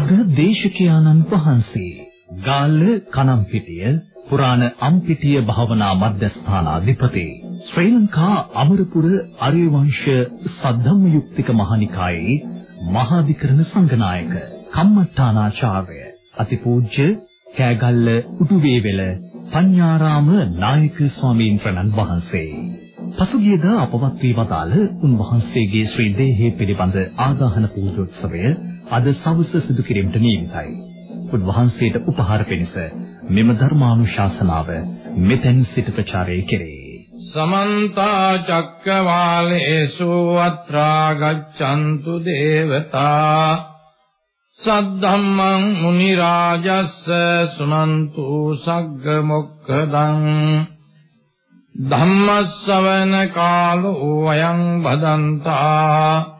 අද දේශකයාණන් වහන්සේ ගාල්ල කනම්පිටිය පුරාණ අම්පිටිය භාවනා මධ්‍යස්ථානාධිපති ශ්‍රී ලංකා අමරපුර ආර්යවංශ සද්ධම්ම යුක්තික මහනිකායේ මහාධිකරණ සංඝනායක කම්මඨානාචාර්ය අතිපූජ්‍ය කෑගල්ල උඩුවේවෙල පඤ්ඤාරාම නායක ස්වාමීන් වහන්සේ. පසුගියදා අපවත් වී වදාළ උන්වහන්සේගේ ශ්‍රී දේහය පිළිබඳ ආදාහන පූජෝත්සවය අද සවස සිදු කිරීමට නියමිතයි. උන්වහන්සේට උපහාර පිණිස මෙම ධර්මානුශාසනාව මෙතෙන් සිට ප්‍රචාරය කෙරේ. සමන්ත චක්කවාලේසු අත්‍රා ගච්ඡන්තු දේවතා සද්ධම්මං මුනි රාජස්ස සුනන්තු සග්ග මොක්ඛදං ධම්මස්සවන කාලෝ අයං බදන්තා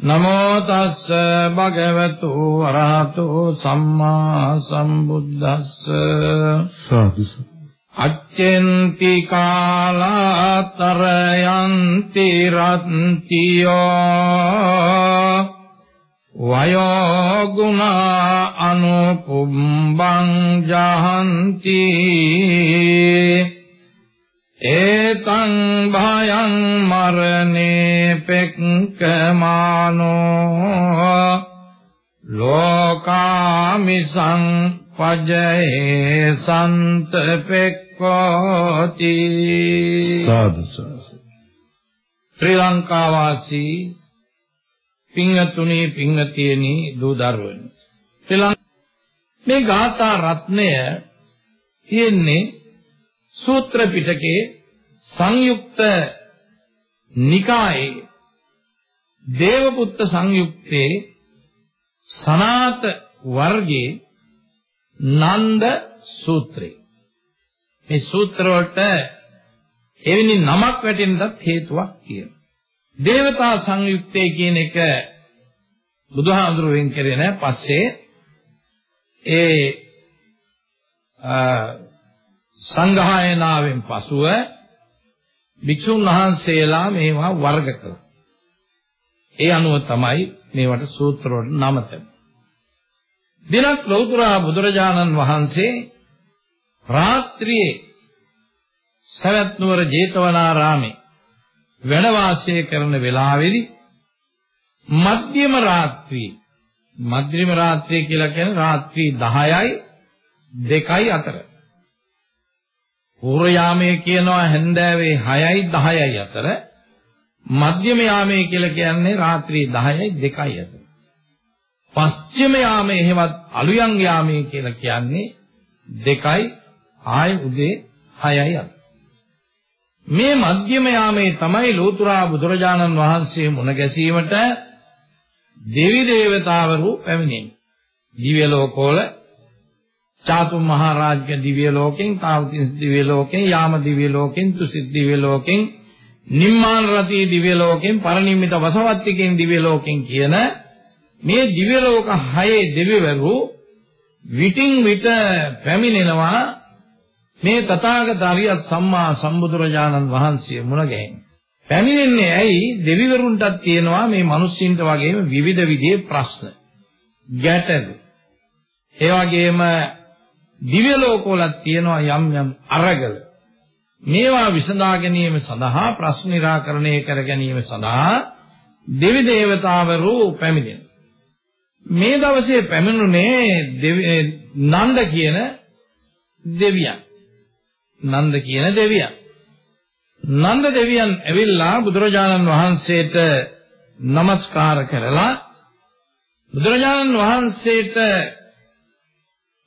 නමෝ තස්ස භගවතු අරහතෝ සම්මා සම්බුද්දස්ස. සාදු අච්චෙන්ති කාලාතරයන්ති රත්තියෝ. වයෝ ගුණ අනුපුම්බං ජහන්ති ඒතං භයං මරණේ පෙක්කමානෝ ලෝකාමිසං පජේ සන්ත පෙක්කෝති සාදු ශ්‍රී ලංකා වාසී පිංගතුණී පිංගතියනි දූ දරුවනි ශ්‍රී මේ ගාථා රත්නය තියෙන්නේ සූත්‍ර පිටකේ සංයුක්ත නිකායේ දේවපුත්ත සංයුක්තේ සනාත වර්ගයේ නන්ද සූත්‍රය මේ සූත්‍ර වලට එවැනි නමක් වැටෙන්නත් හේතුවක් කියන. දේවතා සංයුක්තේ කියන එක බුදුහාඳුරුවෙන් කරේ නැහැ පස්සේ ඒ සංඝායනාවෙන් පසුව භික්ෂුන් වහන්සේලා මේවා වර්ග කළා. ඒ අනුව තමයි මේවට සූත්‍ර වලට නම දිනක් ලෞතර බුදුරජාණන් වහන්සේ රාත්‍රියේ සවැත් නුවර ජේතවනාරාමේ වැඩ වාසය කරන වෙලාවේදී මධ්‍යම රාත්‍රියේ මධ්‍යම රාත්‍රිය කියලා කියන්නේ රාත්‍රී 10යි 2යි අතර පූර්ව යාමයේ කියනවා හැන්දෑවේ 6යි 10යි අතර මධ්‍යම යාමයේ කියලා කියන්නේ රාත්‍රී 10යි 2යි අතර. පස්චිම යාමයේ එහෙවත් අලුයන් යාමයේ කියලා කියන්නේ 2යි ආය උදේ 6යි අතර. මේ මධ්‍යම යාමයේ තමයි ලෝතුරා බුදුරජාණන් වහන්සේ මුණ ගැසීමට දෙවි දේවතාවරු පැමිණෙන්නේ. දිව්‍ය ලෝකවල චාතුම් මහරජ්‍ය දිව්‍ය ලෝකෙන්, තාවතිස් දිව්‍ය ලෝකෙන්, යාම දිව්‍ය ලෝකෙන්, තුසිත් දිව්‍ය ලෝකෙන්, නිම්මාන රති දිව්‍ය ලෝකෙන්, පරිනිම්මිත වසවත්තිකෙන් දිව්‍ය ලෝකෙන් කියන මේ දිව්‍ය ලෝක හයේ දෙවිවරු විටින් විට පැමිණෙනවා මේ තථාගත අරියත් සම්මා සම්බුදුරජාණන් වහන්සේ මුණ ගැහෙන්න. පැමිණෙන්නේ ඇයි දෙවිවරුන්ටත් තියෙනවා මේ මිනිස්සුන්ට වගේම විවිධ විදිහේ ප්‍රශ්න. ගැටලු. ඒ වගේම දිව්‍ය ලෝකවලත් තියෙනවා යම් යම් අරගල. මේවා විසඳා ගැනීම සඳහා ප්‍රශ්න निराකරණය කර ගැනීම සඳහා දෙවි දේවතාවරු පැමිණෙන. මේ දවසේ පැමිණුනේ නන්ද කියන දෙවියන්. නන්ද කියන දෙවියන්. නන්ද දෙවියන් ඇවිල්ලා බුදුරජාණන් වහන්සේට নমස්කාර කරලා බුදුරජාණන් වහන්සේට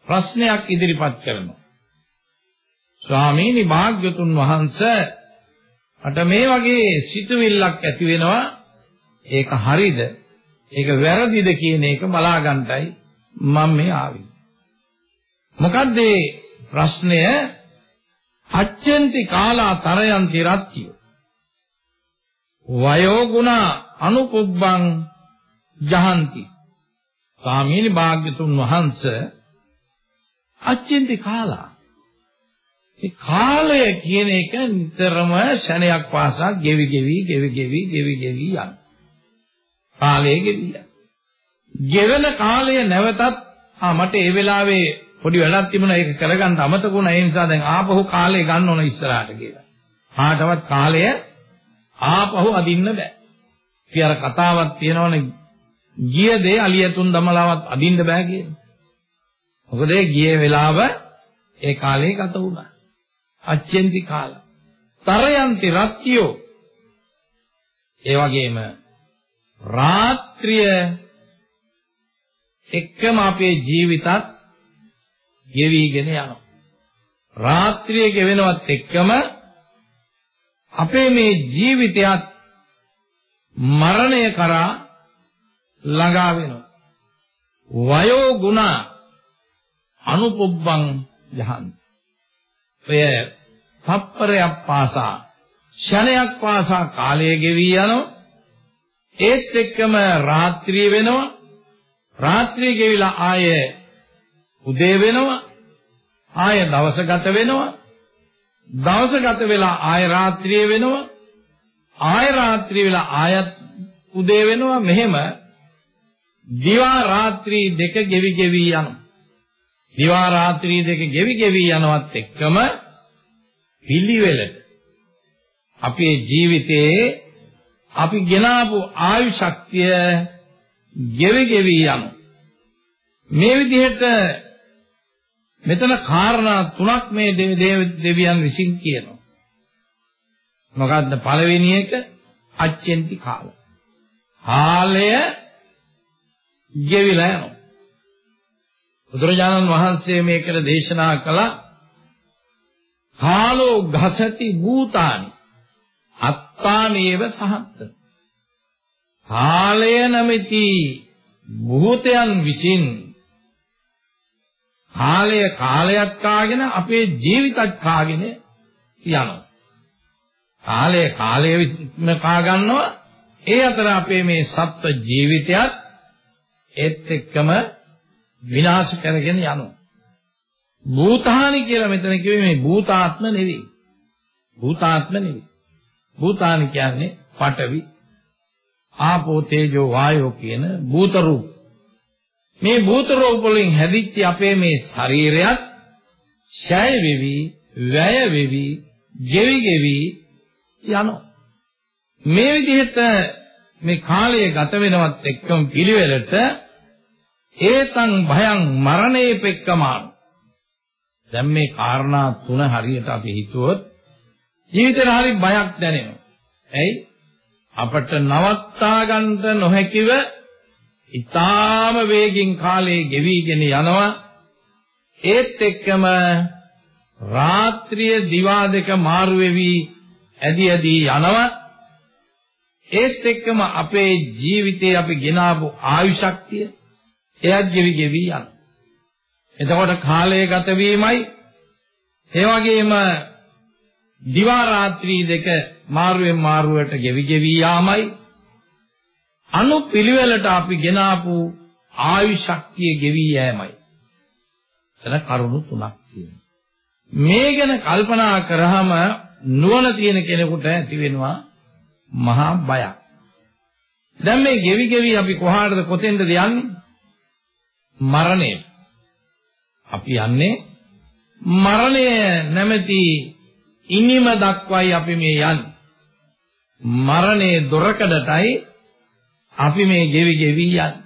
ප්‍රශ්නයක් ඉදිරිපත් කරනවා. ස්වාමීනි භාග්‍යතුන් වහන්සේ අට මේ වගේ සිතුවිල්ලක් ඇති වෙනවා. ඒක හරිද? ඒක වැරදිද කියන එක බලා ගන්නටයි මම මේ ආවේ. මොකද්ද ප්‍රශ්නය? අච්චන්ති කාලා තරයන්ති රත්තිය. වයෝ ගුණ අනුපුබ්බං ජහන්ති ස්වාමීනි භාග්‍යතුන් වහන්සේ අච්චන්ති කාලා ඒ කාලය කියන එක නිතරම ශණයක් පාසා ගෙවි ගෙවි ගෙවි ගෙවි ගෙවි ගෙවි යන කාලය ගෙවි යන ගෙවන කාලය නැවතත් ආ මට ඒ වෙලාවේ පොඩි වැඩක් තිබුණා ඒක කරගන්න අමතක වුණා ඒ නිසා දැන් ආපහු කාලය ගන්න ඕන ඉස්සරහට කියලා. ආටවත් කාලය ආපහු අදින්න බෑ. ඉතින් අර කතාවක් තියෙනවනේ ගිය දේ අලියතුන් දමලාවත් අදින්න බෑ කියන්නේ. මොකද ඒ ගිය වෙලාව ඒ කාලේ ගත වුණා. අච්චෙන්ති කාල. තරයන්ති රත්තියෝ. ඒ වගේම රාත්‍රිය එක්කම අපේ ජීවිතත් ගෙවිගෙන යනවා. රාත්‍රිය ගෙවෙනවත් එක්කම අපේ මේ ජීවිතයත් මරණය කරා ළඟා වෙනවා. වයෝ ගුණ අනුපොබ්බං යහන්. ඔය තප්පරයක් පාසා ක්ෂණයක් පාසා කාලය ගෙවි යනවා. ඒත් එක්කම රාත්‍රිය වෙනවා. රාත්‍රිය ගෙවිලා ආයේ උදේ වෙනවා ආය දවස ගත වෙනවා දවස ගත වෙලා ආය රාත්‍රිය වෙනවා ආය රාත්‍රිය වෙලා ආයත් උදේ වෙනවා මෙහෙම දිවා රාත්‍රී දෙක ගෙවි ගෙවි යනවා දිවා රාත්‍රී දෙක ගෙවි ගෙවි යනවත් එක්කම පිළිවෙලට අපේ ජීවිතයේ අපි ගෙනාවු ආයු ශක්තිය ගෙවි ගෙවි යනවා මේ විදිහට මෙතන කාරණා තුනක් මේ දෙවියන් විසින් කියනවා. මොකද්ද පළවෙනි එක අච්චෙන්ති කාල. කාලය ගෙවිලා යනවා. බුදුරජාණන් වහන්සේ මේකට දේශනා කළා කාලෝ ගසති භූතානි අත්තානේව සහත්ත. කාලය නැමැති භූතයන් විසින් කාලය කාලයක් කාගෙන අපේ ජීවිතත් කාගෙන යනවා. කාලය කාලය විසින්ම කා ගන්නවා. ඒ අතර අපේ මේ සත්ව ජීවිතයත් ඒත් එක්කම විනාශ කරගෙන යනවා. භූතානි කියලා මෙතන කිව්වේ මේ භූතාත්ම නෙවෙයි. භූතාත්ම නෙවෙයි. භූතානි කියන්නේ පඨවි, ආපෝ, තේජෝ, වායෝ කියන භූත රූප. මේ භූත රූප වලින් හැදිච්ච අපේ මේ ශරීරයත් ඡය වෙවි, වැය වෙවි, ගෙවි ගෙවි යනවා. මේ විදිහට මේ කාලය ගත වෙනවත් එක්කම පිළිවෙලට ඒතං භයං මරණේ පෙක්කමාන දැන් මේ කාරණා තුන හරියට අපි හිතුවොත් ජීවිතේ හරි බයක් දැනෙනවා. ඇයි? අපට නවත්තා ගන්න නොහැකිව ඊටාම වේගින් කාලේ ගෙවිගෙන යනවා ඒත් එක්කම රාත්‍රිය දිවා දෙක මාරු වෙවි ඇදි ඇදි යනවා ඒත් එක්කම අපේ ජීවිතේ අපි ගෙනාවු ආයු ශක්තිය එයත් ගෙවි ගෙවි යනවා එතකොට කාලය ගත වීමයි ඒ වගේම දිවා රාත්‍රී දෙක මාරුවෙන් මාරුවට ගෙවි ගෙවි යාමයි අනුපිළිවෙලට අපි ගෙනාපු ආයු ශක්තිය ගෙවි යෑමයි. එතන කරුණු තුනක් තියෙනවා. මේ ගැන කල්පනා කරාම නුවණ තියෙන කෙනෙකුට ඇති වෙනවා මහා බයක්. දැන් මේ ගෙවි ගෙවි අපි කොහාටද කොතෙන්ද යන්නේ? මරණයට. අපි යන්නේ මරණය නැමැති ඉනිම දක්වයි අපි මේ යන්නේ. මරණේ දොරකඩටයි අපි මේ ගෙවි ගෙවි යන්නේ.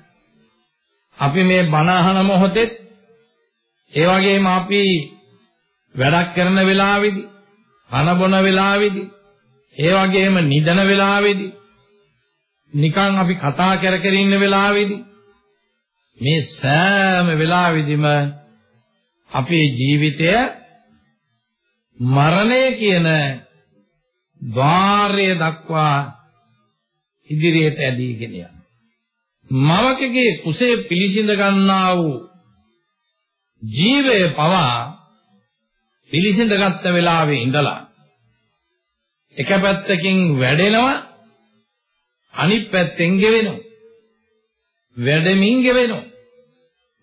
අපි මේ බණ අහන මොහොතේ ඒ වගේම අපි වැඩක් කරන වෙලාවේදී, කන බොන වෙලාවේදී, ඒ වගේම නිදන වෙලාවේදී, නිකන් අපි කතා කර කර ඉන්න වෙලාවේදී මේ සෑම වෙලාවෙදිම අපේ ජීවිතය මරණය කියන ద్వාරය දක්වා ඉදිරියට ඇදීගෙන යනවා. මවකගේ කුසේ පිළිසිඳ ගන්නා වූ ජීවය පවා පිළිසිඳගත්ත වෙලාවේ ඉඳලා එක පැත්තකින් වැඩෙනවා අනිත් පැත්තෙන් ගෙවෙනවා වැඩමින් ගෙවෙනවා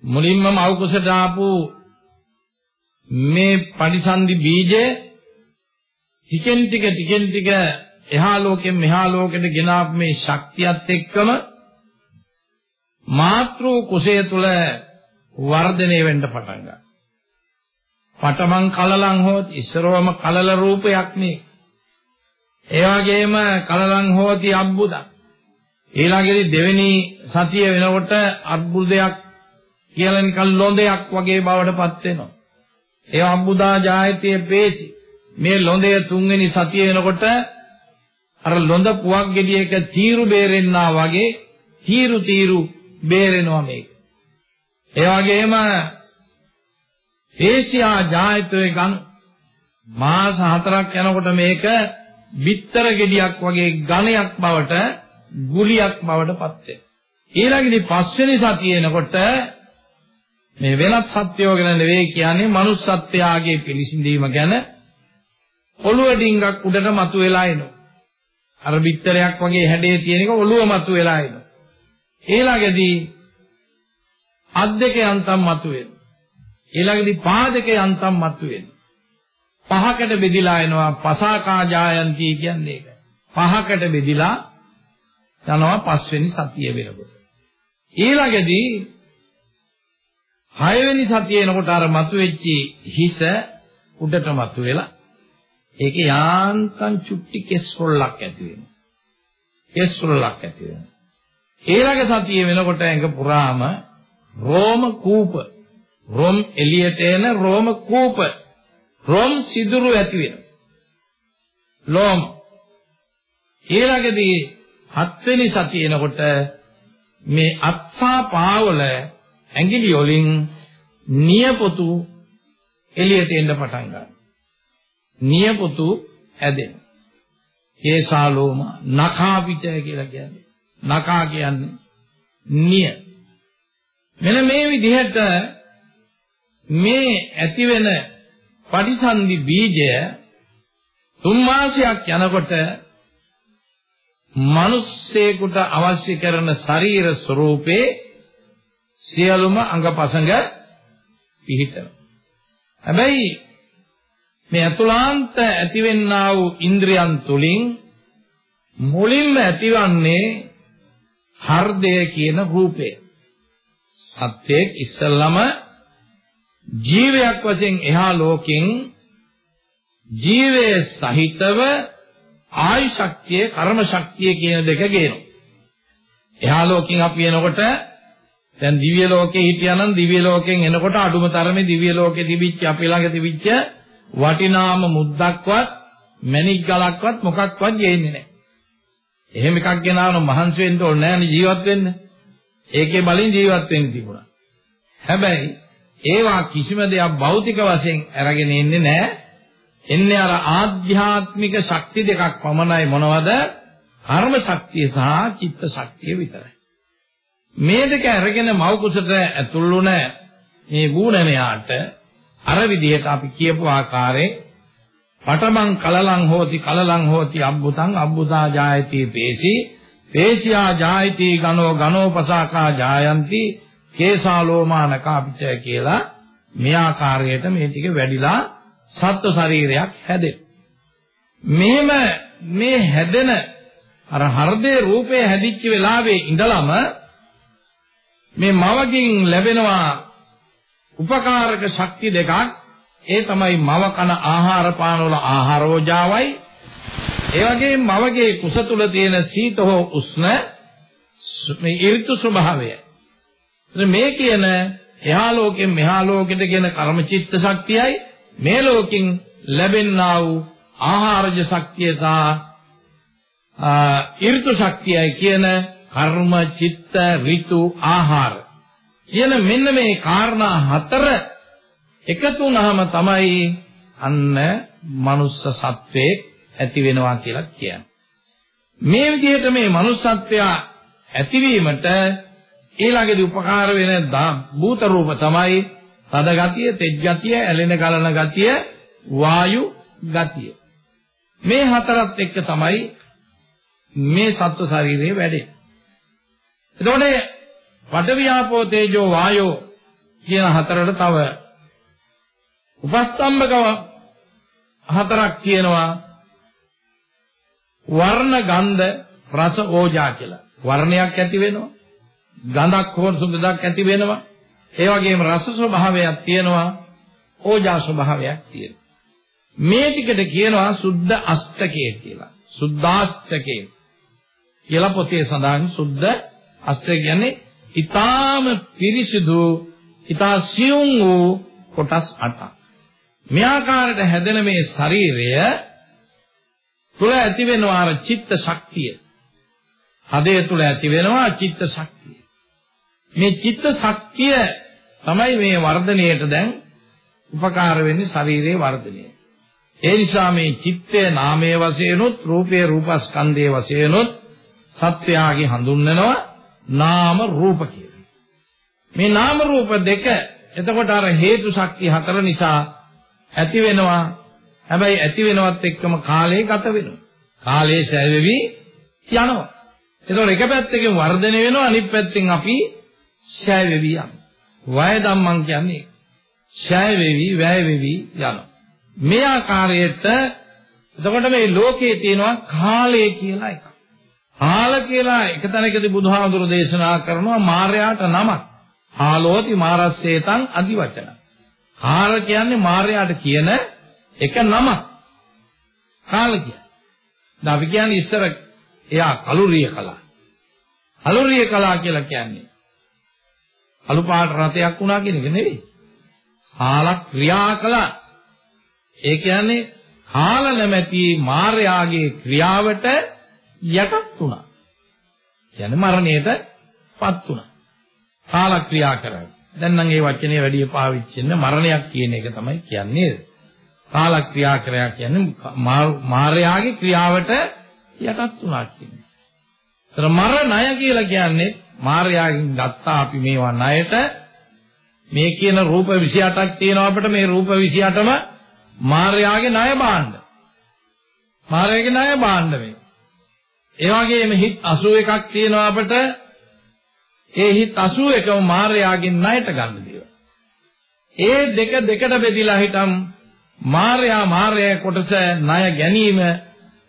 මුලින්ම මව් කුසට ආපු මේ පරිසන්දි බීජය ටිකෙන් ටික ටිකෙන් ටික එහා ලෝකෙන් මෙහා ලෝකෙට ගෙන ආපු මේ ශක්තියත් එක්කම මාතෘ කුසය තුල වර්ධනය වෙන්න පටන් ගන්නවා. පටමන් කලලං හොත් ඉස්සරවම කලල රූපයක් මේ. ඒ වගේම කලලං හොති අබ්බුදක්. ඊළඟේදී දෙවෙනි සතිය වෙනකොට අබ්බුදයක් කියලා නිකන් ලොඳයක් වගේ බවටපත් වෙනවා. ඒ අබ්බුදා ජායතිය පේසි. මේ ලොඳය තුන්වෙනි සතිය වෙනකොට අර ලොඳ පුවක් ගෙඩියක තීරු බේරෙන්නා වගේ තීරු තීරු බේරෙනවා මේක. ඒ වගේම ඒසියා ජායතයේ ගන් මාස 4ක් යනකොට මේක බිත්තර ගෙඩියක් වගේ ඝනයක් බවට ගුලියක් බවට පත් වෙනවා. ඊළඟට පස්වෙනි සතිය එනකොට මේ වෙනත් සත්‍යෝ ගැන නෙවෙයි කියන්නේ manussත්යාගේ පිළිසිඳීම ගැන ඔළුව ඩිංගක් උඩට මතුවලා එනවා. අර බිත්තරයක් වගේ හැඩේ තියෙන එක ඔළුව මතුවලා එනවා. ඊළඟදී අත් දෙක යන්තම් මතුවෙනවා. ඊළඟදී පා දෙක යන්තම් මතුවෙනවා. පහකට බෙදිලා එනවා පසාකා ජායන්ති කියන්නේ ඒක. පහකට බෙදිලා යනවා පස්වෙනි සතිය වෙනකොට. ඊළඟදී හයවෙනි සතිය එනකොට අර මතුවෙච්ච හිස උඩට මතුවෙලා ඒක යාන්තම් චුට්ටි කෙස් රොල්ලක් ඇති වෙනවා. කෙස් රොල්ලක් ඇති වෙනවා. ඊළඟ සතිය වෙනකොට ඇඟ පුරාම රෝම කූප රොම් එළියට එන රෝම කූප රොම් සිදුරු ඇති වෙනවා. ලෝම ඊළඟදී හත්වෙනි සතිය එනකොට මේ අත්සා පාවල ඇඟිලි වලින් නියපොතු එළියට එන්න පටන් ගන්නවා. නියපොතු හැදෙන. කේසාලෝම නඛා පිටය කියලා කියන්නේ. නඛා කියන්නේ නිය. මෙන්න මේ විදිහට මේ ඇති වෙන පටිසන්ධි බීජය තුන් මාසයක් යනකොට මිනිස්සෙකුට අවශ්‍ය කරන ශරීර ස්වરૂපේ සියලුම අංගපසංග පිහිටන. හැබැයි මේ අතුලාන්ත ඇතිවෙන්නා වූ ඉන්ද්‍රියන් තුලින් මුලින්ම ඇතිවන්නේ හර්දය කියන රූපය. සත්‍යයේ ඉස්සල්ලාම ජීවයක් වශයෙන් එහා ලෝකෙන් ජීවයේ සහිතව ආයු ශක්තිය, කර්ම ශක්තිය කියන දෙක ගේනවා. එහා ලෝකෙන් අපි එනකොට දැන් දිව්‍ය ලෝකේ හිටියානම් දිව්‍ය ලෝකෙන් එනකොට අඩුම තරමේ දිව්‍ය ලෝකේ තිබිච්ච අපි ළඟ තිබිච්ච වටිනාම මුද්දක්වත් මණික් ගලක්වත් මොකක්වත් ගේන්නේ නැහැ. එහෙම එකක් ගෙනාවන මහන්සි වෙන්න ඕනේ නැහැ ජීවත් වෙන්න. ඒකේ බලෙන් ජීවත් වෙන්න තිබුණා. හැබැයි ඒවා කිසිම දෙයක් භෞතික වශයෙන් අරගෙන ඉන්නේ නැහැ. එන්නේ අර ආධ්‍යාත්මික ශක්ති දෙකක් පමණයි මොනවද? කර්ම ශක්තිය සහ චිත්ත ශක්තිය විතරයි. මේ දෙක අරගෙන මව් කුසට ඇතුල් වුණ මේ ගුණමයාට අර විදිහට අපි කියපු ආකාරයේ පඨමං කලලං හෝති කලලං හෝති අබ්බුතං අබ්බුතා ජායති පේසි පේසියා ජායති ගනෝ ගනෝපසාකා ජායන්ති කේසාලෝමානකා පිටය කියලා මේ ආකාරයට මේ ටික වැඩිලා සත්ව ශරීරයක් හැදෙන. මෙහෙම මේ හැදෙන අර හෘදේ රූපය හැදිච්ච වෙලාවේ ඉඳලම මේ මවකින් ලැබෙනවා උපකාරක ශක්ති දෙකක්. ඒ තමයි මව කන ආහාර පාන වල ආහාරෝජාවයි ඒ වගේම මවගේ කුස තුල තියෙන සීත හෝ උෂ්ණ මේ ඍතු ස්වභාවය. මේ කියන එහා ලෝකෙන් මෙහා ලෝකෙට කියන කර්මචිත්ත ශක්තියයි. මේ ලෝකෙන් ලැබෙනා වූ ආහාරජ ශක්තිය සහ ඍතු ශක්තියයි කියන කර්ම චිත්ත ඍතු ආහාර කියන මෙන්න මේ කාරණා හතර එකතු වුනහම තමයි අන්න මනුස්ස සත්වයේ ඇති වෙනවා කියලා කියන්නේ. මේ විදිහට මේ manussත්වය ඇතිවීමට ඊළඟදී උපකාර වෙන භූත රූප තමයි තද ගතිය, තෙජ් ගතිය, ඇලෙන ගලන ගතිය, වායු ගතිය. මේ හතරත් එක්ක තමයි මේ සත්ව ශරීරයේ වැඩේ. එතකොට පඨවි ආපෝ තේජෝ වායෝ කියන හතරට තව උපස්තම්භක හතරක් කියනවා වර්ණ ගන්ධ රස ඕජා කියලා. වර්ණයක් ඇති වෙනවා. ගඳක් හෝ සුගඳක් ඇති වෙනවා. ඒ වගේම රස ස්වභාවයක් තියෙනවා. ඕජා ස්වභාවයක් තියෙනවා. මේ ටිකට කියනවා සුද්ධ අෂ්ටකය කියලා. සුද්ධාෂ්ටකය කියලා පොතේ සඳහන් සුද්ධ අෂ්ටක කියන්නේ ඊටාම පිරිසිදු ඊටා සියුම් වූ කොටස් 8ක්. මේ ආකාරයට හැදෙන මේ ශරීරය තුල ඇති වෙනවා අර චිත්ත ශක්තිය. හදේ තුල ඇති වෙනවා චිත්ත ශක්තිය. මේ චිත්ත ශක්තිය තමයි මේ වර්ධනයේට දැන් උපකාර වෙන්නේ ශරීරයේ වර්ධනය. ඒ නිසා මේ චිත්තේ නාමයේ වශයෙන්ුත් රූපයේ රූපස්කන්ධයේ වශයෙන්ුත් සත්‍යයගේ හඳුන්වනවා නාම රූප කියලා. මේ නාම රූප දෙක එතකොට අර හේතු ශක්තිය හතර නිසා ඇති වෙනවා. හැබැයි ඇති වෙනවත් එක්කම කාලය ගත වෙනවා. කාලය සැවෙවි යනවා. එතකොට එක පැත්තකින් වර්ධනය වෙනවා අනිත් පැත්තෙන් අපි සැවෙවි යනවා. වය ධම්මං කියන්නේ සැවෙවි වැයවෙවි යනවා. මේ ආකාරයට එතකොට මේ ලෝකයේ තියෙනවා කාලය කියලා එකක්. කාල කියලා එක තැනකදී බුදුහාමුදුරු දේශනා කරනවා මාර්යාට නමක්. ආලෝති මාරස්සේතං අදි වචන. කාල කියන්නේ මාර්යාට කියන එක නමක්. කාල කියන්නේ. දැන් අපි කියන්නේ ඉස්සර එයා කලුරිය කලා. කලුරිය කලා කියලා කියන්නේ අලු පාට රතයක් වුණා කියන එක නෙවෙයි. කාල ක්‍රියා කළා. ඒ කියන්නේ කාල නැමැති මාර්යාගේ ක්‍රියාවට යටත් වුණා. කියන්නේ මරණයටපත් වුණා. කාල ක්‍රියා කරා. දැන් නම් මේ වචනේ වැඩි පාවිච්චි වෙන මරණයක් කියන එක තමයි කියන්නේ. කාල ක්‍රියා කරා කියන්නේ මාර්යාගේ ක්‍රියාවට යටත් වුණා කියන්නේ. ඒතර මරණය කියලා කියන්නේ මාර්යාගෙන් ගත්තා අපි මේවා ණයට මේ කියන රූප 28ක් තියෙනවා අපිට මේ රූප 28ම මාර්යාගේ ණය භාණ්ඩ. මාර්යාගේ ණය භාණ්ඩ මේ. ඒ වගේම හිත් 81ක් තියෙනවා අපිට ඒ හිත් 81ම මාර්යාගෙන් ණයට ගන්න දේවල්. ඒ දෙක දෙකට බෙදිලා හිටම් මාර්යා මාර්යා කොටස ණය ගැනීම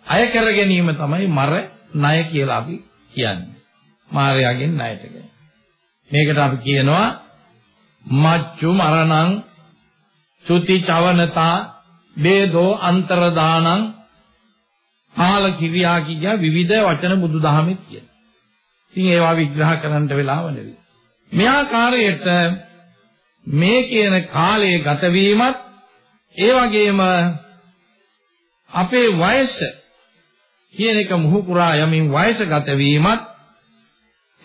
අය කර ගැනීම තමයි මර ණය කියලා අපි කියන්නේ. මාර්යාගෙන් ණයට ගැනීම. මේකට අපි කියනවා මච්චු මරණං චුති චවනතා බේදෝ අන්තරදානං ආල කිරියා කිය විවිධ වචන බුදුදහමේ කියන. ඉතින් ඒවා විග්‍රහ කරන්න වෙලාව නෙවෙයි. මේ ආකාරයට මේ කියන කාලයේ ගත වීමත් ඒ වගේම අපේ වයස කියන එක මුහු පුරා යමින් වයසගත වීමත්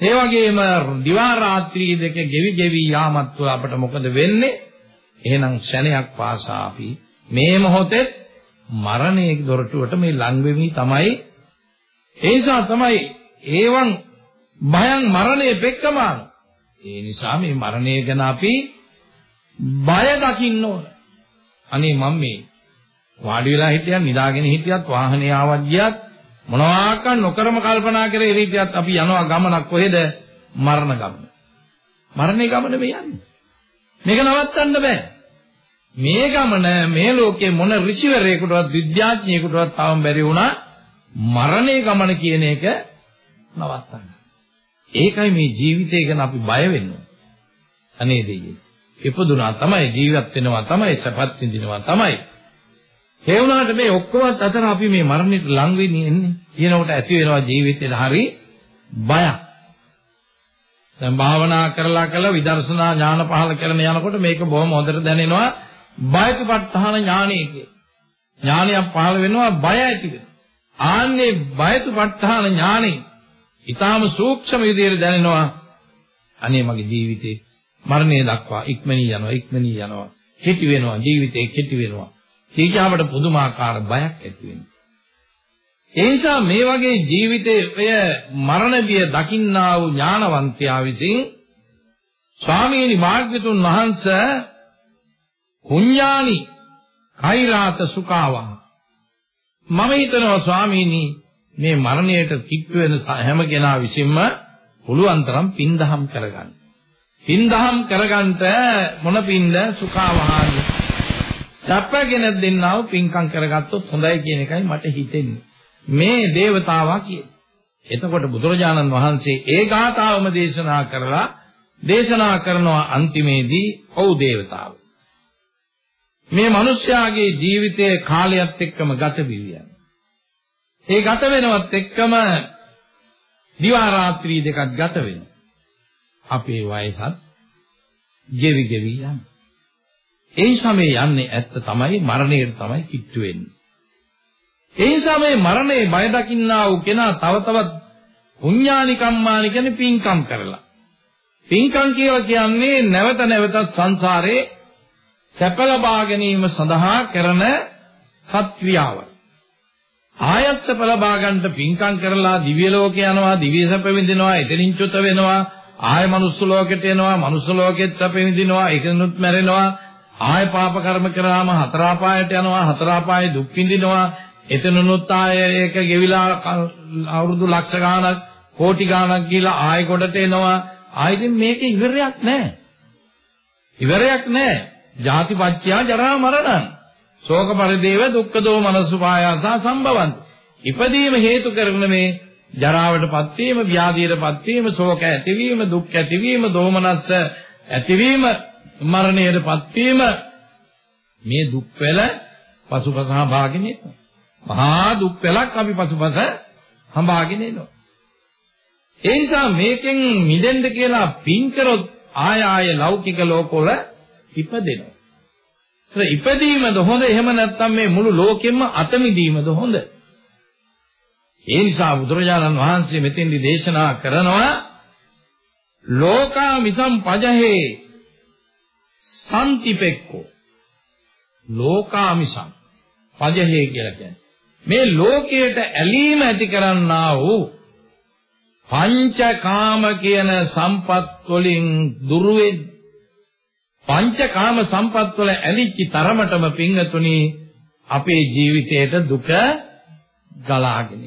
ඒ වගේම දිවා රාත්‍රී දෙක ගෙවි ගෙවි යාමත් තුළ අපට මොකද වෙන්නේ? එහෙනම් ක්ෂණයක් පාසා අපි මේ මොහොතේ මරණයේ දොරටුවට මේ ලං වෙමි තමයි ඒ නිසා තමයි ඒවන් භයං මරණය පෙක්කමාන. ඒ නිසා මේ මරණය ගැන අපි බය දකින්න ඕන. අනේ මම මේ වාඩි වෙලා හිටියත් නිදාගෙන හිටියත් වාහනේ ආවත් ගියත් මොනවාක නොකරම කල්පනා කරේ රීතියත් අපි යනවා ගමනක් කොහෙද මරණ ගමන. මරණේ ගමන මේ යන්නේ. මේක නවත්තන්න බෑ. මේ ගමන මේ ලෝකේ මොන ඍෂිවරයෙකුටවත් විද්‍යාඥයෙකුටවත් තාම බැරි වුණා මරණේ ගමන කියන එක නවත්තන්න. ඒකයි මේ ජීවිතය ගැන අපි බය වෙන්නේ. අනේ දෙයියේ. ඉපදුනා තමයි ජීවත් වෙනවා තමයි සපත් විඳිනවා තමයි. ඒ වුණාට මේ ඔක්කොමත් අතර අපි මේ මරණයට ලං වෙන්නේ එන්නේ. කියනකොට ඇති වෙනවා ජීවිතේට හරි බයක්. දැන් භාවනා කරලා කළා විදර්ශනා ඥාන පහල කරන යනකොට මේක බොහොම හොඳට දැනෙනවා බයතුපත්ඨාන ඥානෙ කිය. ඥානයක් පහල වෙනවා බය ඇති වෙනවා. ආන්නේ බයතුපත්ඨාන ඥානෙ ඊටාම සූක්ෂම විදිහට දැනෙනවා. අනේ මගේ ජීවිතේ මරණය දක්වා ඉක්මනී යනවා ඉක්මනී යනවා. කෙටි වෙනවා ජීවිතේ කෙටි වෙනවා. ඊජාවට පුදුමාකාර බයක් ඇති වෙනවා. ඒ නිසා මේ වගේ ජීවිතයේ මරණ බිය දකින්නා වූ ඥානවන්තයා විසින් ස්වාමීනි මාර්ගතුන් වහන්සේ හුඤ්ඤානි කෛරාත සුඛාවං මම හිතනවා ස්වාමීනි මේ මරණයට කිට්ටු වෙන හැම කෙනා විසින්ම පුළුවන් තරම් පින් දහම් කරගන්න. පින් දහම් කරගන්නට මොන පින්ද සුඛාවහානි. සැපගෙන දෙන්නා වූ පින්කම් කරගත්තොත් හොඳයි කියන එකයි මට හිතෙන්නේ. මේ దేవතාවා කියේ. එතකොට බුදුරජාණන් වහන්සේ ඒ ගාථාවම දේශනා කරලා දේශනා කරනවා අන්තිමේදී ඔව් దేవතාව. මේ මිනිස්යාගේ ජීවිතයේ කාලයත් එක්කම ගත බිවියන. ඒ ගත වෙනවත් එක්කම දිවා රාත්‍රී දෙකක් ගත වෙනවා. අපේ වයසත් ගෙවි ගෙවි යන. ඒ සමේ යන්නේ ඇත්ත තමයි මරණයට තමයි කිට්ටු වෙන්නේ. ඒ සමේ මරණේ බය දකින්නා වූ කෙනා තව තවත් පුඤ්ඤානි කම්මානි කියන්නේ පින්කම් කරලා. පින්කම් කියලා කියන්නේ නැවත නැවතත් සංසාරේ සැප ලබා ගැනීම සඳහා කරන සත්ක්‍රියාව. ආයත් සැප ලබා ගන්නට පින්කම් කරලා දිව්‍ය ලෝක යනවා, දිව්‍ය සැප විඳිනවා, එතනින් චුත වෙනවා, ආය මනුස්ස ලෝකෙට එනවා, මනුස්ස ලෝකෙත් සැප විඳිනවා, ඒකනුත් මැරෙනවා, ආය පාප කර්ම කරාම හතර අපායට යනවා, හතර අපායේ දුක් විඳිනවා, එතනනුත් ආය ඒක ගෙවිලා අවුරුදු ලක්ෂ ගාණක්, කෝටි ගාණක් ගිහිලා ආය කොටට එනවා. ආයෙත් මේක ඉවරයක් නැහැ. ඉවරයක් නැහැ. ජාතිපච්චයා ජරා මරණං. ශෝක පරිදේව දුක්ඛ දෝ මනසුපායාස සම්භවಂತಿ. ඉපදීම හේතු කරන මේ ජරාවටපත් වීම, ව්‍යාධියටපත් වීම, ශෝක ඇතිවීම, දුක් ඇතිවීම, දෝමනස්ස ඇතිවීම, මරණයටපත් වීම මේ දුක් වල පසුපස හඹාගෙන ඉන්නවා. මහා දුක් වලක් අපි පසුපස හඹාගෙන ඉන්නවා. ඒ නිසා මේකෙන් මිදෙන්න කියලා පින් කරොත් ආය ආය ලෞකික ලෝකවල ඉපදෙනවා. ඒ ඉපදීමද හොඳ එහෙම නැත්නම් මේ මුළු ලෝකෙම අත මිදීමද හොඳ? ඒ නිසා බුදුරජාණන් වහන්සේ මෙතෙන්දි දේශනා කරනවා ලෝකා මිසම් පජහේ සම්තිපෙක්කෝ ලෝකා මිසම් පජහේ කියලා කියන්නේ මේ ලෝකයට ඇලීම ඇති කරන්නා වූ පංචකාම කියන සම්පත් වලින් දුර වෙන්න පංචකාම සම්පත් වල ඇලිච්ච තරමටම පිංගතුනි අපේ ජීවිතයට දුක ගලාගෙන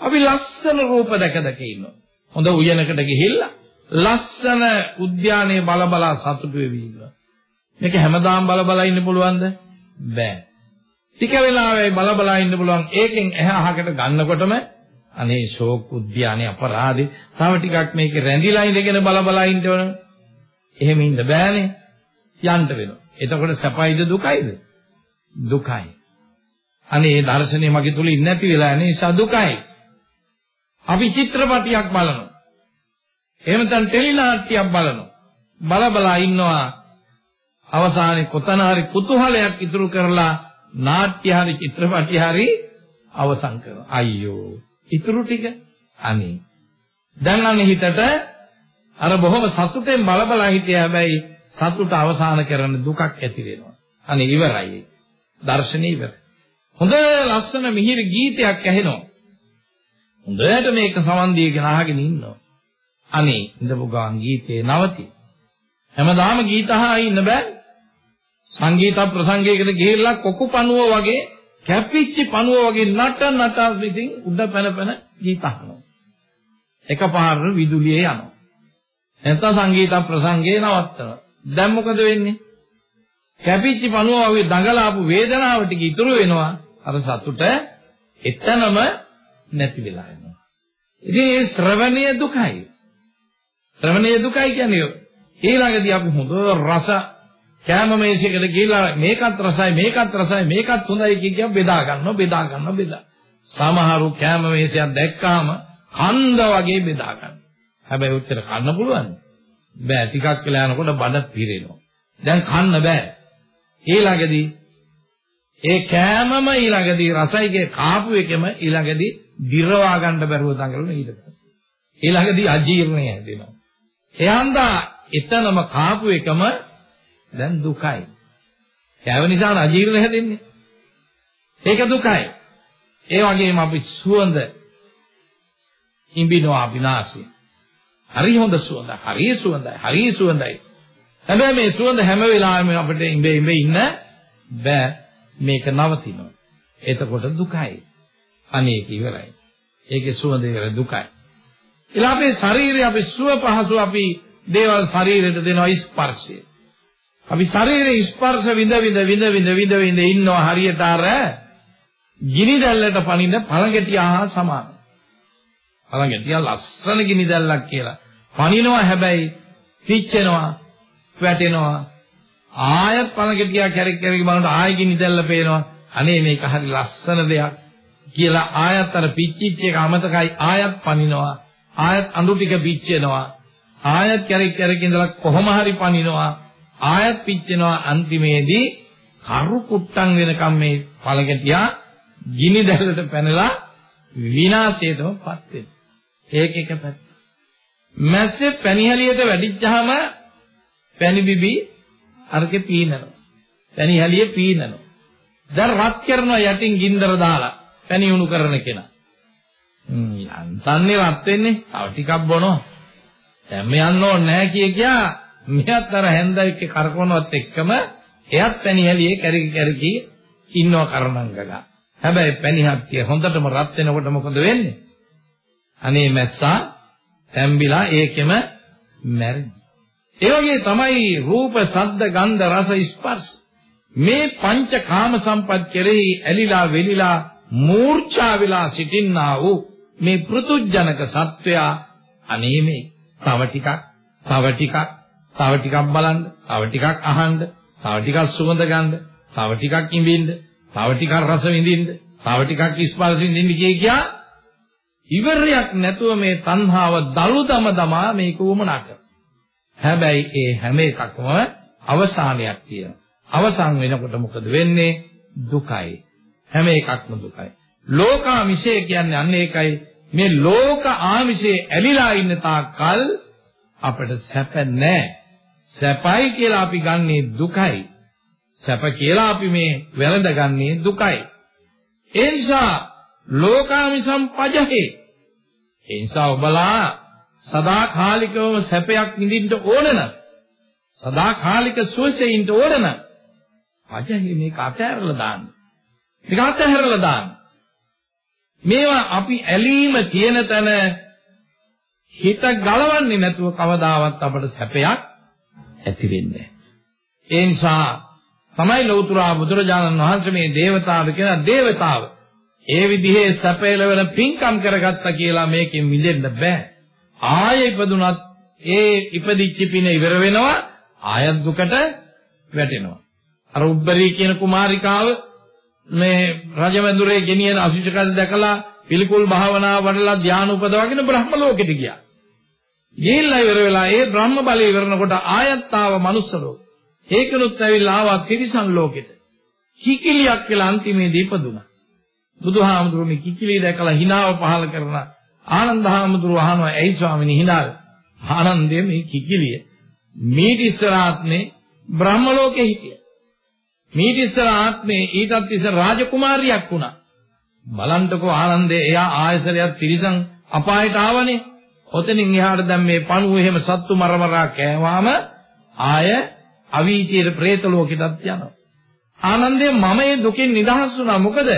අපි ලස්සන රූප දැක දැක ඉන්නවා. හොඳ උයනකට ගිහිල්ලා ලස්සන උද්‍යානයේ බල බලා සතුටු වෙවි ඉන්නවා. මේක හැමදාම බල බලා ඉන්න පුළුවන්ද? බෑ. ටික වෙලාවෙයි බල බලා ඉන්න පුළුවන්. ඒකෙන් එහා අහකට ගන්නකොටම අනේ ශෝක උද්‍යානයේ අපරාධේ තව ටිකක් මේක රැඳිලා ඉඳගෙන බල බලා ඉන්න ඕන. එහෙම ඉන්න බෑනේ. යන්න වෙනවා. එතකොට සැපයිද දුකයිද? දුකයි. අනේ මේ දර්ශනේ මගේ තුල ඉන්නේ නැති වෙලා නේ සදුකයි. අපි චිත්‍රපටියක් බලනවා. එහෙම නැත්නම් ටෙලි නාට්‍යයක් බලනවා. බල බලා ඉන්නවා. අවසානයේ කොතන හරි කුතුහලයක් ඉතුරු කරලා නාට්‍ය හරි චිත්‍රපටි හරි අවසන් කරනවා. අයියෝ ඉතුරු ටික අනේ. දැන් අනේ හිතට අර බොහොම සතුටෙන් බලබලා හිටියා හැබැයි සතුට අවසන් කරන දුකක් ඇති වෙනවා. අනේ ඉවරයි. දර්ශනේ ඉවරයි. හොඳ ලස්සන මිහිරි ගීතයක් ඇහෙනවා. හොඳට මේක සමන් දීගෙන අහගෙන ඉන්නවා. අනේ ඉඳපු ගාන ගීතේ නවති. හැමදාම ගීත අහා ඉන්න බෑ. සංගීත ප්‍රසංගයකට ගිහිල්ලා කොකු පණුව වගේ කැපිච්ච පණුව වගේ නට නට විදිහින් උඩ පැන පැන ගීත අහනවා. එකපාර විදුලියේ යනවා. නැත්නම් සංගීත ප්‍රසංගේ නවත්තනවා. දැන් මොකද වෙන්නේ? කැපිච්ච පණුව වගේ දඟලාපු වේදනාව ටික ඉතුරු වෙනවා. අර සතුට එතනම නැති වෙලා යනවා. ඉතින් ඒ ශ්‍රවණීය දුකයි. ශ්‍රවණීය දුකයි කියන්නේ ඊළඟදී අපි හොඳ රස කෑම මේසයකට ගිහිල්ලා මේකත් රසයි මේකත් රසයි මේකත් හොඳයි කිය බෙදා ගන්නවා බෙදා ගන්නවා බෙදා. සමහරු කෑම මේසයක් දැක්කාම කන්ද වගේ බෙදා ගන්නවා. හැබැයි උත්තර කන්න පුළුවන්. බෑ ටිකක් වෙලා යනකොට බඩ පිරෙනවා. දැන් කන්න බෑ. ඊළඟදී ඒ කෑමම ඊළඟදී රසයිගේ කාපු එකම ඊළඟදී දිරවා ගන්න බැරුව දඟලන ඊට පස්සේ. ඊළඟදී අජීර්ණය හැදෙනවා. එහන්දා එතනම කාපු එකම දැන් දුකයි. කෑව නිසා අජීර්ණ හැදෙන්නේ. ඒක දුකයි. ඒ වගේම අපි සුවඳ ඉඹිනවා විනාශය. හරි හොඳ සුවඳ, හරි සුවඳයි, හරි සුවඳයි. හැබැයි මේ සුවඳ හැම වෙලාවෙම අපිට ඉඹේ ඉඹේ ඉන්න බෑ. මේක නවතිනවා. එතකොට දුකයි. අනේක ඉවරයි. ඒකේ සුවඳ ඉවර දුකයි. ඊළඟ අපේ ශරීරය අපි සුව පහසු අපි දේවල් ශරීරයට දෙනවා ස්පර්ශය. අපි ශරීරයේ ස්පර්ශ විඳ විඳ විඳ විඳ විඳ විඳ ඉන්නවා හරියට අර ගිනි දැල්ලට පනින පළඟැටිය හා සමානයි. පළඟැටිය ලස්සන ගිනි දැල්ලක් කියලා. පනිනවා හැබැයි පිච්චෙනවා, වැටෙනවා. ආයත් පළඟැටිය කැරක් කැරක බලනකොට ආයෙ ගිනි දැල්ල පේනවා. අනේ මේක හරි ලස්සන දෙයක් කියලා ආයත් අර පිච්චිච්ච එක අමතකයි ආයත් පනිනවා. ආයත් අඳු ටික පිච්චෙනවා. ආයත් කැරක් කැරක ඉඳලා කොහොම හරි පනිනවා. ආයත් පිච්චෙනවා අන්තිමේදී කරු කුට්ටම් වෙනකම් මේ පළඟැටියා ගිනි දැල්ලට පැනලා විනාශයටමපත් වෙනවා. ඒක එක පැත්ත. මැස්සේ පැණිහැලියට වැඩිච්චාම පැණි බිබි අරකේ පීනනවා. පැණිහැලිය පීනනවා. දැන් රත් කරනවා යටින් ගින්දර දාලා පැණි උණු කරන කෙනා. හ්ම් යන්තන්නේ රත් වෙන්නේ. තව ටිකක් බොනවා. දැන් මේ යන්න ඕනේ නැහැ කිය කියා මෙයත් අර හැන්දෙක් කරකවනවත් එක්කම එයත් පැණිහැලියේ කැරකි කැරකි ඉන්නව කරණංගගා. හැබැයි පැණිහත්තිය හොඳටම රත් වෙනකොට මොකද වෙන්නේ? අනේ මැස්සා තැම්බිලා ඒකෙම මැරෙනවා. ඒ වගේ තමයි රූප, ශබ්ද, ගන්ධ, රස, ස්පර්ශ මේ පංච කාම සම්පත් කෙරෙහි ඇලිලා වෙලිලා මූර්ඡා වෙලා සිටින්නා වූ මේ පෘතුජනක සත්වයා අනේ මේ තව ටිකක් තව ටිකක් තව ටිකක් බලන්න තව ටිකක් අහන්න තව ටිකක් සුවඳ ගන්න තව ටිකක් ඉඳින්න තව ටිකක් රස විඳින්න තව ටිකක් ස්පර්ශ විඳින්න කිය කියා ඉවරයක් නැතුව මේ තණ්හාව දලුදම දමා මේක වමනා කර. හැබැයි ඒ හැම එකක්ම අවසානයක් තියෙනවා. අවසන් වෙනකොට මොකද වෙන්නේ? දුකයි. හැම එකක්ම දුකයි. ලෝකාමිෂය කියන්නේ අන්න ඒකයි. මේ ලෝක ආමිෂයේ ඇලිලා ඉන්න තාක්කල් අපිට සැප නැහැ. සැපයි කියලා අපි ගන්නේ දුකයි. සැප කියලා අපි මේ වැළඳගන්නේ දුකයි. ඒ නිසා ලෝකාමිසම් පජහේ. ඒ නිසා ඔබලා සදාකාලිකවම සැපයක් විඳින්න ඕන නම් සදාකාලික සුවසේ ඉන්න ඕන නම් පජහේ මේක අතහැරලා දාන්න. මේක අතහැරලා දාන්න. මේවා අපි ඇලීම කියන තැන හිත ගලවන්නේ නැතුව කවදාවත් අපට සැපයක් ඇති වෙන්නේ ඒ නිසා තමයි ලෞතර බුදුරජාණන් වහන්සේ මේ දේවතාව කියන දේවතාව ඒ විදිහේ සැපයලවන පින්කම් කරගත්තා කියලා මේකෙන් මිදෙන්න බෑ. ආයෙ ඉපදුනත් ඒ ඉපදිච්ච පින ඉවර වෙනවා ආයත් දුකට වැටෙනවා. අර උබ්බරී කියන කුමාරිකාව මේ රජවැඳුරේ ගෙනියන අසුචකල් දැකලා පිළිකුල් භාවනාව වඩලා ධානය උපදවාගෙන බ්‍රහ්ම ලෝකෙට ගියා. ගිහිල්ලා ඉවර වෙලා ඒ බ්‍රහ්ම බලය ඉවරනකොට ආයත් ආව මනුස්ස ලෝක. ඒකනුත් ඇවිල්ලා ආවා තිරිසන් ලෝකෙට. කිකිලියක් කියලා අන්තිමේදී ඉපදුනා. බුදුහාමුදුරුවෝ මේ කිකිලි දැකලා හිනාව පහල කරන ආනන්ද හාමුදුරුවෝ අහනවා ඇයි ස්වාමීනි හිනාව? ආනන්දේ මේ කිකිලිය මීට ඉස්සර ආත්මේ බ්‍රහ්ම ලෝකේ හිටියා. මීට ඉස්සර ආත්මේ ඊටත් ඉස්සර රාජකුමාරියක් වුණා. බලන්ටකෝ ආනන්දේ එයා ආයසරයක් තිරිසන් අපායට ආවනේ. ඔතනින් එහාට දැන් මේ පණුව එහෙම සත්තු මරමරා කෑවාම ආය අවීචීර പ്രേත ලෝකෙටත් යනවා. ආනන්දේ මම මේ දුකෙන් නිදහස් වුණා. මොකද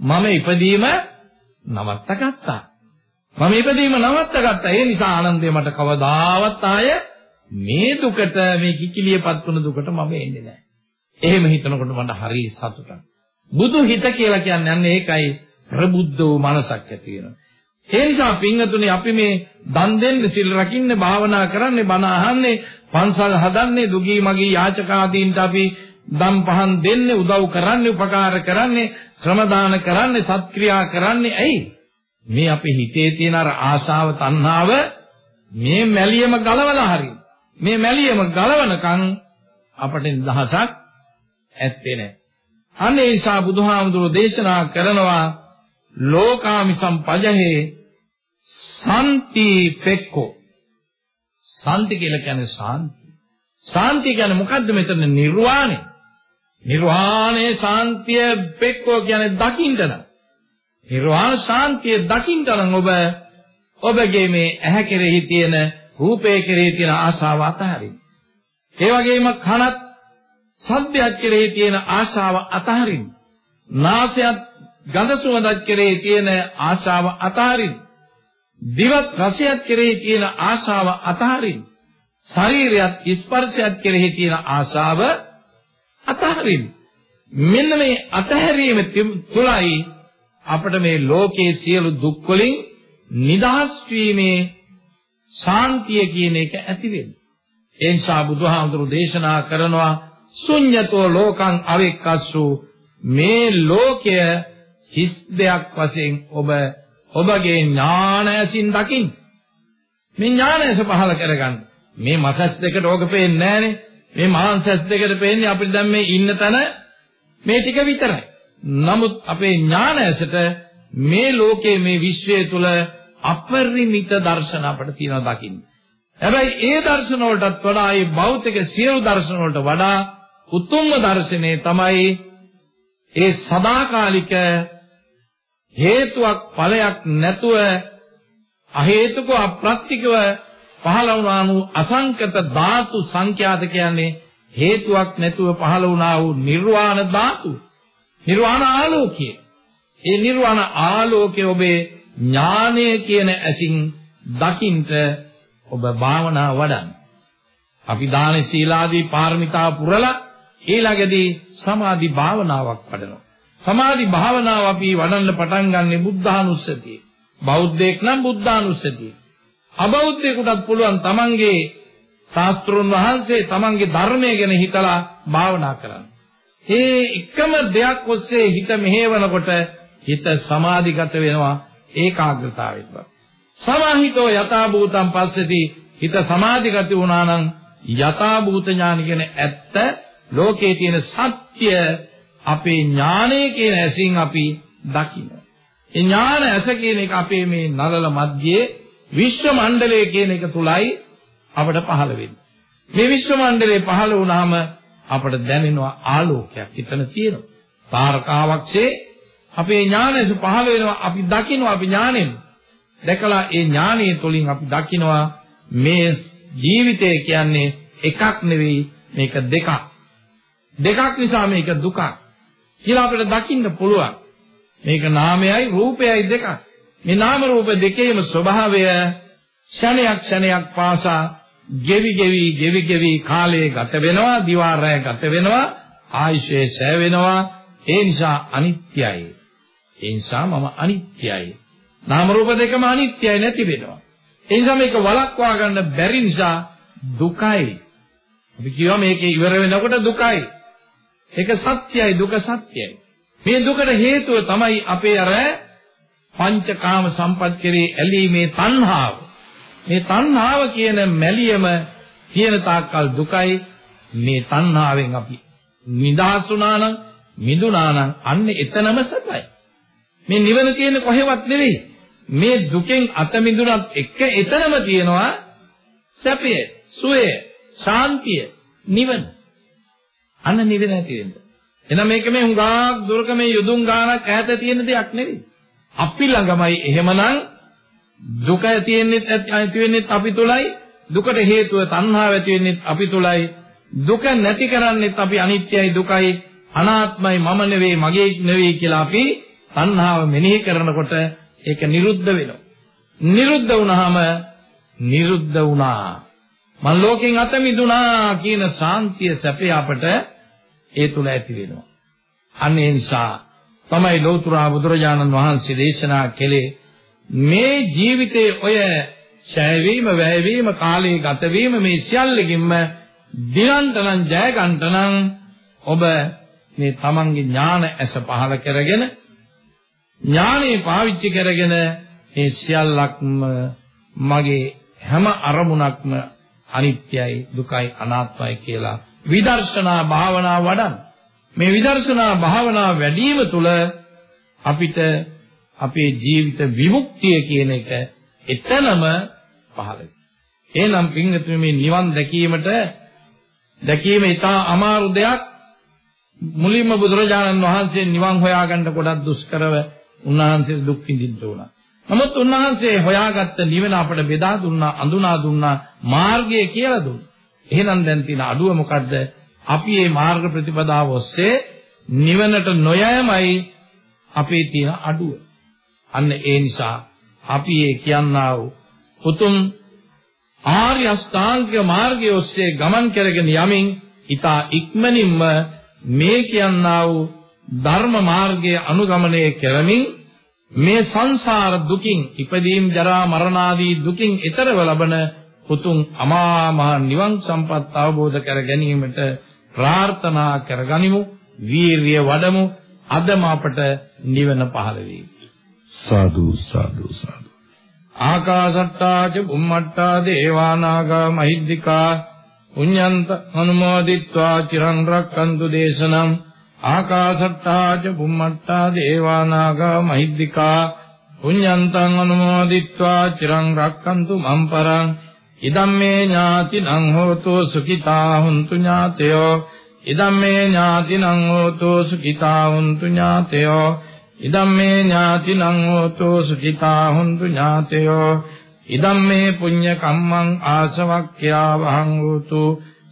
මම ඉපදීම නවත්ත ගත්තා. මම ඉපදීම නවත්ත ගත්තා. ඒ නිසා ආනන්දේ මට කවදාවත් ආය මේ දුකට මේ කිකිලියපත් වුණ දුකට මම එන්නේ නැහැ. එහෙම හිතනකොට මට හරි සතුටක්. බුදු හිත කියලා කියන්නේ අන්න ඒකයි ප්‍රබුද්ධ වූ මනසක් ඇති වෙනවා. ඒ නිසා පින්වතුනි අපි මේ දන් දෙන්න සිල් රකින්න භාවනා කරන්නේ බණ අහන්නේ පන්සල් හදන්නේ දුගී මගී යාචකාදීන්ට අපි දම් පහන් දෙන්නේ උදව් කරන්නේ උපකාර කරන්නේ ශ්‍රම දාන කරන්නේ සත්ක්‍රියා කරන්නේ ඇයි මේ අපේ හිතේ තියෙන අර ආශාව තණ්හාව මේ මැලියම ගලවලා හරි මේ මැලියම ගලවනකන් අපට දහසක් ඇත්තේ නැහැ අනේ නිසා බුදුහාමුදුරෝ දේශනා කරනවා ලෝකාමිසම් පජහේ සම්ති පෙක්කෝ සාන්ති කියලා කියන්නේ සාන්ති. සාන්ති කියන්නේ මොකද්ද මෙතන නිර්වාණය. නිර්වාණය සාන්තිය පෙක්කෝ කියන්නේ දකින්න. නිර්වාණ සාන්තිය දකින්න නම් ඔබ ඔබගේ මේ ඇහැ කෙරෙහි තියෙන රූපේ කෙරෙහි තියෙන ආශාව අතහරින්න. ඒ වගේම කනත් සද්දයක් කෙරෙහි තියෙන ආශාව අතහරින්න. නාසයත් ගඳ සුවඳත් කෙරෙහි තියෙන ආශාව අතහරින්න. දිවත් රසයත් කෙරෙහි තියෙන ආශාව අතහරින්න. ශරීරයත් ස්පර්ශයත් කෙරෙහි තියෙන ආශාව අතහරින්න. මෙන්න මේ අතහැරීම තුලයි අපිට මේ ලෝකයේ සියලු දුක් වලින් නිදහස් වීමේ ශාන්තිය කියන එක ඇති වෙන්නේ. ඒ නිසා බුදුහාමුදුරු දේශනා කරනවා ශුඤ්‍යතෝ ලෝකං අවික්කස්සු මේ ලෝකය හිස් දෙයක් වශයෙන් ඔබ ඔබගේ ඥානයසින් දකින්න. මේ ඥානයස පහල කරගන්න. මේ මසස් දෙකට ඕක පේන්නේ නැහනේ. මේ මාංශස් දෙකට පේන්නේ අපිට දැන් මේ ඉන්න තැන මේ ටික විතරයි. නමුත් අපේ ඥානයසට මේ ලෝකයේ මේ විශ්වය තුල අපරිමිත දර්ශන අපිට තියෙනවා දකින්න. හැබැයි ඒ දර්ශන වලටත් වඩා මේ භෞතික සියලු දර්ශන වලට වඩා උතුම්ම දර්ශනේ තමයි ඒ සදාකාලික හේතුවක් ඵලයක් නැතුව අහේතුක අප්‍රත්‍යිකව පහළ වුණා වූ අසංකත ධාතු සංඛ්‍යාත කියන්නේ හේතුවක් නැතුව පහළ වුණා වූ නිර්වාණ ධාතු නිර්වාණ ආලෝකය ඒ නිර්වාණ ආලෝකය ඔබේ ඥානය කියන ඇසින් දකින්ට ඔබ භාවනා වඩන්න අපි දාන සීලාදී පාරමිතා පුරලා ඊළඟදී සමාධි භාවනාවක් වඩනවා සමාධි භාවනාව අපි වඩන්න පටන් ගන්නෙ බුද්ධානුස්සතිය. බෞද්ධයෙක් නම් බුද්ධානුස්සතිය. අබෞද්ධයෙකුටත් පුළුවන් තමන්ගේ ශාස්ත්‍රුන් වහන්සේ තමන්ගේ ධර්මය ගැන හිතලා භාවනා කරන්න. ඒ එකම දෙයක් ඔස්සේ හිත මෙහෙවනකොට හිත සමාධිගත වෙනවා ඒකාග්‍රතාවෙත්. සමාහිතෝ යථා භූතං පස්සති හිත සමාධිගත වුණා නම් යථා භූත ඥාන කියන ඇත්ත ලෝකයේ තියෙන සත්‍ය අපේ ඥානය කියන ඇසින් අපි දකින්න. ඒ ඥාන ඇස කියන එක අපේ මේ නලල මැද්දේ විශ්ව මණ්ඩලය කියන එක තුලයි අපට පහළ වෙන්නේ. මේ විශ්ව මණ්ඩලේ පහළ වුණාම අපට දැනෙනවා ආලෝකයක් එතන තියෙනවා. තාරකාවක්සේ අපේ ඥානයස පහළ වෙනවා අපි දකිනවා අපි ඥානෙන්. දැකලා ඒ ඥානයේ තුලින් අපි දකිනවා මේ ජීවිතය කියන්නේ එකක් නෙවෙයි මේක දෙකක්. දෙකක් නිසා මේක දුකක්. කියලා අපිට දකින්න පුළුවන්. මේක නාමයයි රූපයයි දෙකක්. මේ නාම රූප දෙකේම ස්වභාවය ක්ෂණයක් ක්ෂණයක් පාසා ගෙවි ගෙවි ගෙවි ගෙවි කාලයේ ගත වෙනවා දිවාරය ගත වෙනවා ආයුෂය සෑ වෙනවා. ඒ නිසා අනිත්‍යයි. ඒ නිසා මම අනිත්‍යයි. නාම රූප දෙකම අනිත්‍යයි නැති වෙනවා. ඒ නිසා මේක වළක්වා ගන්න බැරි නිසා දුකයි. අපි කියවා මේක ඉවර වෙනකොට දුකයි. ඒක සත්‍යයි දුක සත්‍යයි. මේ දුකට හේතුව තමයි අපේ අර පංචකාම සම්පත් කෙරේ ඇලීමේ තණ්හාව. මේ තණ්හාව කියන මැලියම තියෙන තාක්කල් දුකයි. මේ තණ්හාවෙන් අපි නිදහස් වුණා නම් මිදුණා නම් අන්න එතනම සැපයි. මේ නිවන තියෙන්නේ කොහෙවත් නෙවෙයි. මේ දුකෙන් අත මිදුණත් එක එතනම තියෙනවා සැපය, සුවය, ශාන්තිය, නිවන. අන්න නිවෙන ඇති වෙන්න. එහෙනම් මේක මේ හුඟක් දුරක මේ යුදුම් ගානක් ඈත තියෙන දෙයක් නෙවෙයි. අපි ළඟමයි එහෙමනම් දුක තියෙන්නේ ඇති වෙන්නේ අපි තුලයි දුකට හේතුව තණ්හාව ඇති වෙන්නේ අපි තුලයි දුක නැති කරන්නේ අපි අනිත්‍යයි දුකයි අනාත්මයි මම නෙවෙයි මගේ නෙවෙයි කියලා අපි තණ්හාව මෙනෙහි කරනකොට ඒක නිරුද්ධ වෙනවා. නිරුද්ධ වුණාම නිරුද්ධ වුණා. මන් ලෝකෙන් අත මිදුණා කියන ශාන්තිය සැපේ අපට ඒ තුල ඇති වෙනවා. අන්න ඒ නිසා තමයි ලෞතුරා බුදුරජාණන් වහන්සේ දේශනා කළේ මේ ජීවිතයේ ඔය ඡයවීම වැයවීම කාලයේ ගත වීම මේ සියල්ලකින්ම දිනන්තනම් ජය ගන්නනම් ඔබ මේ තමන්ගේ ඥාන ඇස පහල කරගෙන ඥානෙ පාවිච්චි කරගෙන මේ සියල්ලක්ම මගේ හැම අරමුණක්ම අනිත්‍යයි දුකයි අනාත්මයි කියලා විදර්ශනා භාවනා වඩන්න. මේ විදර්ශනා භාවනා වැඩිම තුළ අපිට අපේ ජීවිත විමුක්තිය කියන එක එතනම පහළ වෙනවා. එහෙනම් පින්වතුනි මේ නිවන් දැකීමට දැකීම ඉතා අමාරු දෙයක්. මුලින්ම බුදුරජාණන් වහන්සේ නිවන් හොයාගන්න ගොඩක් දුෂ්කරව උන්වහන්සේ දුක් විඳින්න උනා. නමුත් උන්වහන්සේ හොයාගත්ත නිවන අපට බෙදා දුන්නා, අඳුනා දුන්නා, මාර්ගය කියලා දුන්නා. එහෙනම් දැන් තියෙන අඩුව මොකද්ද? අපි මේ මාර්ග ප්‍රතිපදාව ඔස්සේ නිවනට නොයෑමයි අපේ තියෙන අඩුව. අන්න ඒ නිසා අපි ඒ කියන්නා වූ උතුම් ආර්ය අෂ්ටාංගික මාර්ගයේ ඔස්සේ ගමන් කරගෙන යමින් ඊතා ඉක්මනින්ම මේ කියන්නා වූ ධර්ම මාර්ගය අනුගමනය කරමින් මේ සංසාර දුකින් ඉපදීම් ජරා මරණ ආදී දුකින් ඈතරව ලබන උතුම් අමා මහ නිවන් සම්පත් අවබෝධ කර ගැනීමට ප්‍රාර්ථනා කරගනිමු වීරිය වඩමු. අදම අපට නිවන පහළ වේ. සාදු සාදු සාදු. ආකාසට්ටා ච බුම්මට්ටා දේවානාගා මහිද්దికා පුඤ්ඤන්ත අනුමෝදිත්වා චිරන් රක්칸තු දේශනම්. ආකාසට්ටා ච බුම්මට්ටා දේවානාගා මහිද්దికා පුඤ්ඤන්තං අනුමෝදිත්වා චිරන් රක්칸තු මම්පරං. ඉදම්මේ ඥාතිනං හෝතු සුඛිතා හුන්තු ඥාතයෝ ඉදම්මේ ඥාතිනං හෝතු සුඛිතා හුන්තු ඥාතයෝ ඉදම්මේ ඥාතිනං හෝතු සුඛිතා හුන්තු ඥාතයෝ ඉදම්මේ පුඤ්ඤ කම්මං ආසවක්ඛ්‍යා වහං හෝතු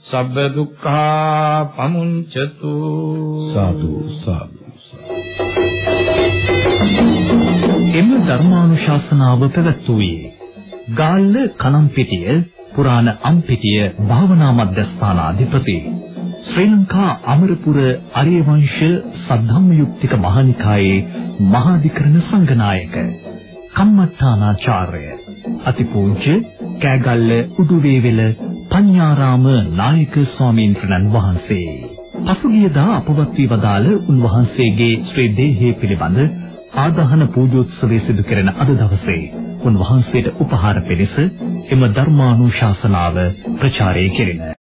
සබ්බ දුක්ඛා පමුංචතු. සාදු සාදු. එම ධර්මානුශාසනාව පැවැත්වුවේ ගාල්ල කනම්පිටිය පුරාණ අම්පිටිය භාවනා මධ්‍යස්ථානාධිපති. ශ්‍රී ලංකා අමරපුර අරියවංශ සද්ධම්මයුක්තික මහනිකායේ මහාධිකරණ සංඝනායක කම්මඨානාචාර්ය අතිපූජ්‍ය කෑගල්ල උඩුවේවෙල පඤ්ඤාරාම නායක ස්වාමීන් වහන්සේ. පසුගියදා අපවත් වී වදාළ උන්වහන්සේගේ ශ්‍රී දේහය පිළිබඳ ආදාහන පූජෝත්සවය සිදු කෙරෙන අද දවසේ උන්වහන්සේට උපහාර පිණිස එම ධර්මානුශාසනාව ප්‍රචාරය කෙරිණ